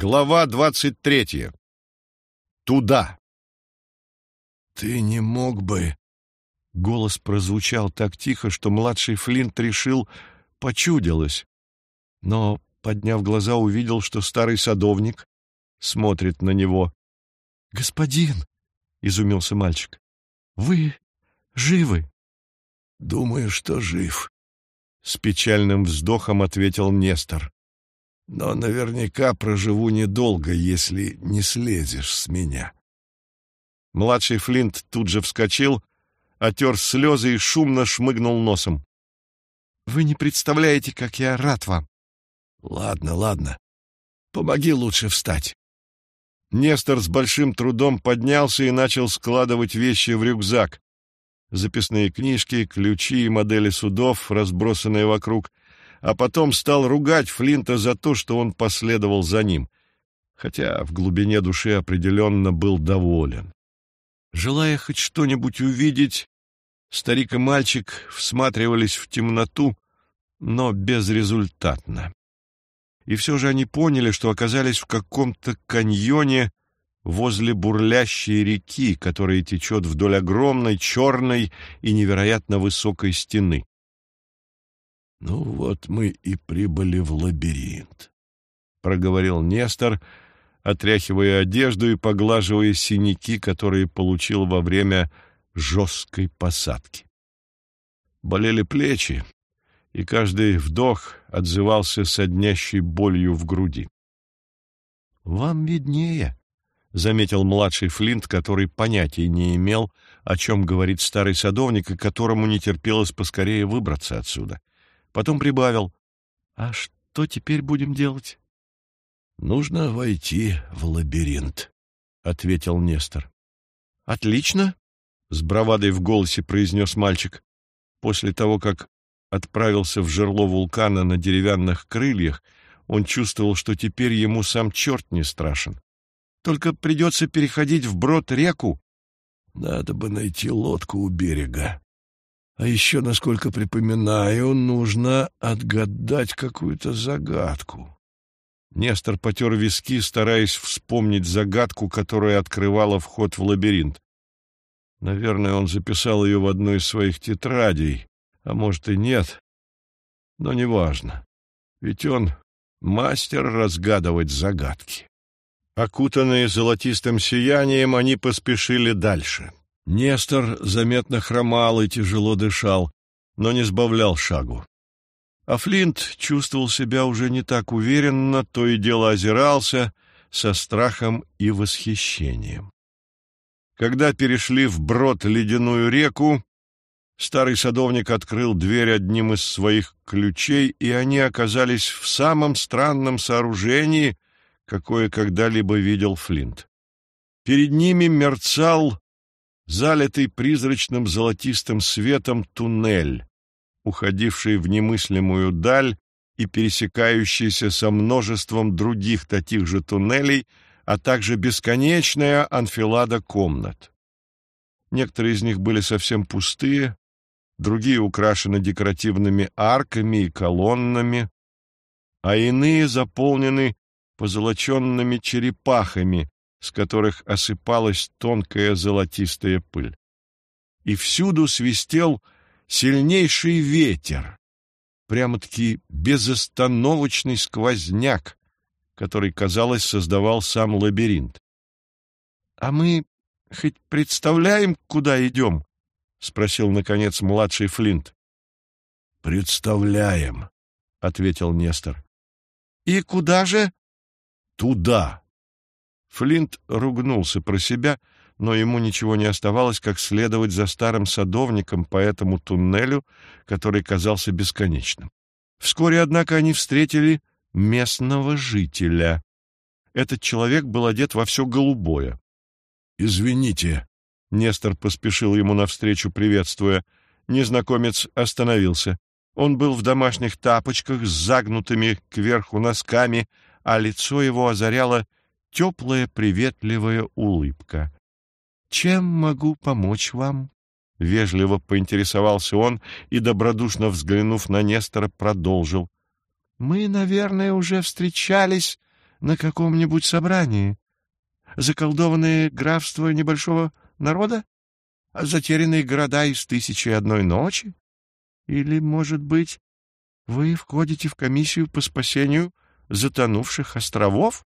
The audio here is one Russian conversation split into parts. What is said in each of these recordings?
Глава двадцать третья. Туда. «Ты не мог бы...» Голос прозвучал так тихо, что младший Флинт решил, почудилось. Но, подняв глаза, увидел, что старый садовник смотрит на него. «Господин!» — изумился мальчик. «Вы живы?» «Думаю, что жив», — с печальным вздохом ответил Нестор. «Но наверняка проживу недолго, если не слезешь с меня». Младший Флинт тут же вскочил, отер слезы и шумно шмыгнул носом. «Вы не представляете, как я рад вам!» «Ладно, ладно. Помоги лучше встать». Нестор с большим трудом поднялся и начал складывать вещи в рюкзак. Записные книжки, ключи и модели судов, разбросанные вокруг, а потом стал ругать Флинта за то, что он последовал за ним, хотя в глубине души определенно был доволен. Желая хоть что-нибудь увидеть, старик и мальчик всматривались в темноту, но безрезультатно. И все же они поняли, что оказались в каком-то каньоне возле бурлящей реки, которая течет вдоль огромной, черной и невероятно высокой стены. «Ну вот мы и прибыли в лабиринт», — проговорил Нестор, — отряхивая одежду и поглаживая синяки, которые получил во время жесткой посадки. Болели плечи, и каждый вдох отзывался соднящей болью в груди. — Вам виднее, — заметил младший Флинт, который понятия не имел, о чем говорит старый садовник, и которому не терпелось поскорее выбраться отсюда. Потом прибавил. — А что теперь будем делать? «Нужно войти в лабиринт», — ответил Нестор. «Отлично», — с бравадой в голосе произнес мальчик. После того, как отправился в жерло вулкана на деревянных крыльях, он чувствовал, что теперь ему сам черт не страшен. Только придется переходить вброд реку. Надо бы найти лодку у берега. А еще, насколько припоминаю, нужно отгадать какую-то загадку. Нестор потер виски, стараясь вспомнить загадку, которая открывала вход в лабиринт. Наверное, он записал ее в одной из своих тетрадей, а может и нет. Но неважно, ведь он мастер разгадывать загадки. Окутанные золотистым сиянием, они поспешили дальше. Нестор заметно хромал и тяжело дышал, но не сбавлял шагу. А Флинт чувствовал себя уже не так уверенно, то и дело озирался со страхом и восхищением. Когда перешли вброд ледяную реку, старый садовник открыл дверь одним из своих ключей, и они оказались в самом странном сооружении, какое когда-либо видел Флинт. Перед ними мерцал залитый призрачным золотистым светом туннель, уходивший в немыслимую даль и пересекающийся со множеством других таких же туннелей, а также бесконечная анфилада комнат. Некоторые из них были совсем пустые, другие украшены декоративными арками и колоннами, а иные заполнены позолоченными черепахами, с которых осыпалась тонкая золотистая пыль. И всюду свистел сильнейший ветер, прямо-таки безостановочный сквозняк, который, казалось, создавал сам лабиринт. — А мы хоть представляем, куда идем? — спросил, наконец, младший Флинт. — Представляем, — ответил Нестор. — И куда же? — Туда. Флинт ругнулся про себя — но ему ничего не оставалось, как следовать за старым садовником по этому туннелю, который казался бесконечным. Вскоре, однако, они встретили местного жителя. Этот человек был одет во все голубое. «Извините», — Нестор поспешил ему навстречу, приветствуя. Незнакомец остановился. Он был в домашних тапочках с загнутыми кверху носками, а лицо его озаряла теплая приветливая улыбка. «Чем могу помочь вам?» Вежливо поинтересовался он и, добродушно взглянув на Нестора, продолжил. «Мы, наверное, уже встречались на каком-нибудь собрании? Заколдованные графства небольшого народа? Затерянные города из «Тысячи и одной ночи»? Или, может быть, вы входите в комиссию по спасению затонувших островов?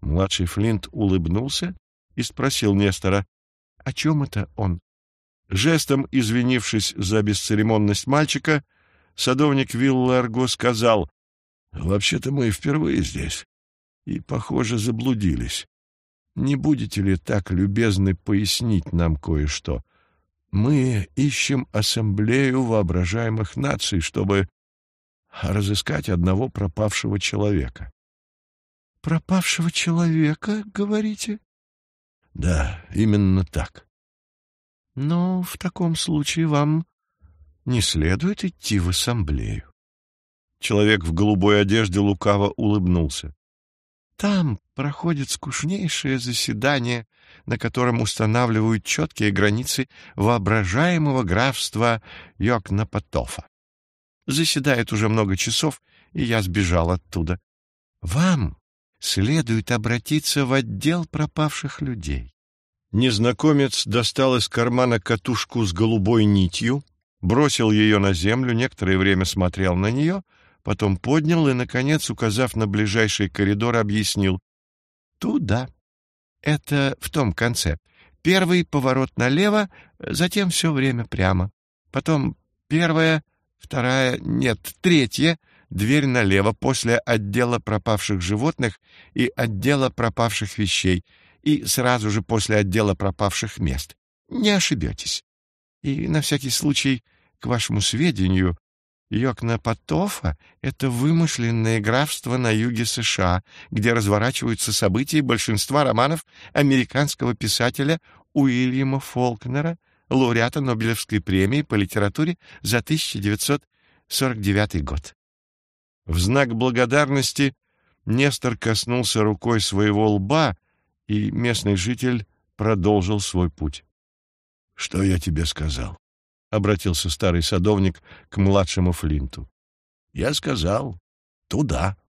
Младший Флинт улыбнулся и спросил Нестора, о чем это он? Жестом извинившись за бесцеремонность мальчика, садовник Вилларго сказал, «Вообще-то мы впервые здесь и, похоже, заблудились. Не будете ли так любезны пояснить нам кое-что? Мы ищем ассамблею воображаемых наций, чтобы разыскать одного пропавшего человека». «Пропавшего человека, говорите?» «Да, именно так». Но в таком случае вам не следует идти в ассамблею. Человек в голубой одежде лукаво улыбнулся. Там проходит скучнейшее заседание, на котором устанавливают четкие границы воображаемого графства Йокнапотофа. Заседает уже много часов, и я сбежал оттуда. Вам следует обратиться в отдел пропавших людей. Незнакомец достал из кармана катушку с голубой нитью, бросил ее на землю, некоторое время смотрел на нее, потом поднял и, наконец, указав на ближайший коридор, объяснил. «Туда. Это в том конце. Первый поворот налево, затем все время прямо. Потом первая, вторая, нет, третья, дверь налево, после отдела пропавших животных и отдела пропавших вещей — и сразу же после отдела пропавших мест. Не ошибетесь. И на всякий случай, к вашему сведению, Йокнапотофа — это вымышленное графство на юге США, где разворачиваются события большинства романов американского писателя Уильяма Фолкнера, лауреата Нобелевской премии по литературе за 1949 год. В знак благодарности Нестор коснулся рукой своего лба — и местный житель продолжил свой путь. — Что я тебе сказал? — обратился старый садовник к младшему Флинту. — Я сказал, туда.